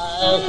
ا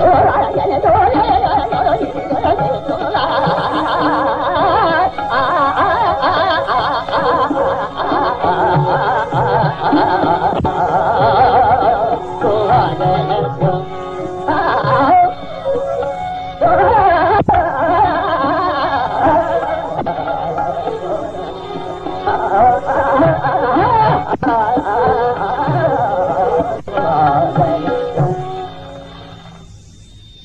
呀呀呀呀呀呀呀呀呀呀呀呀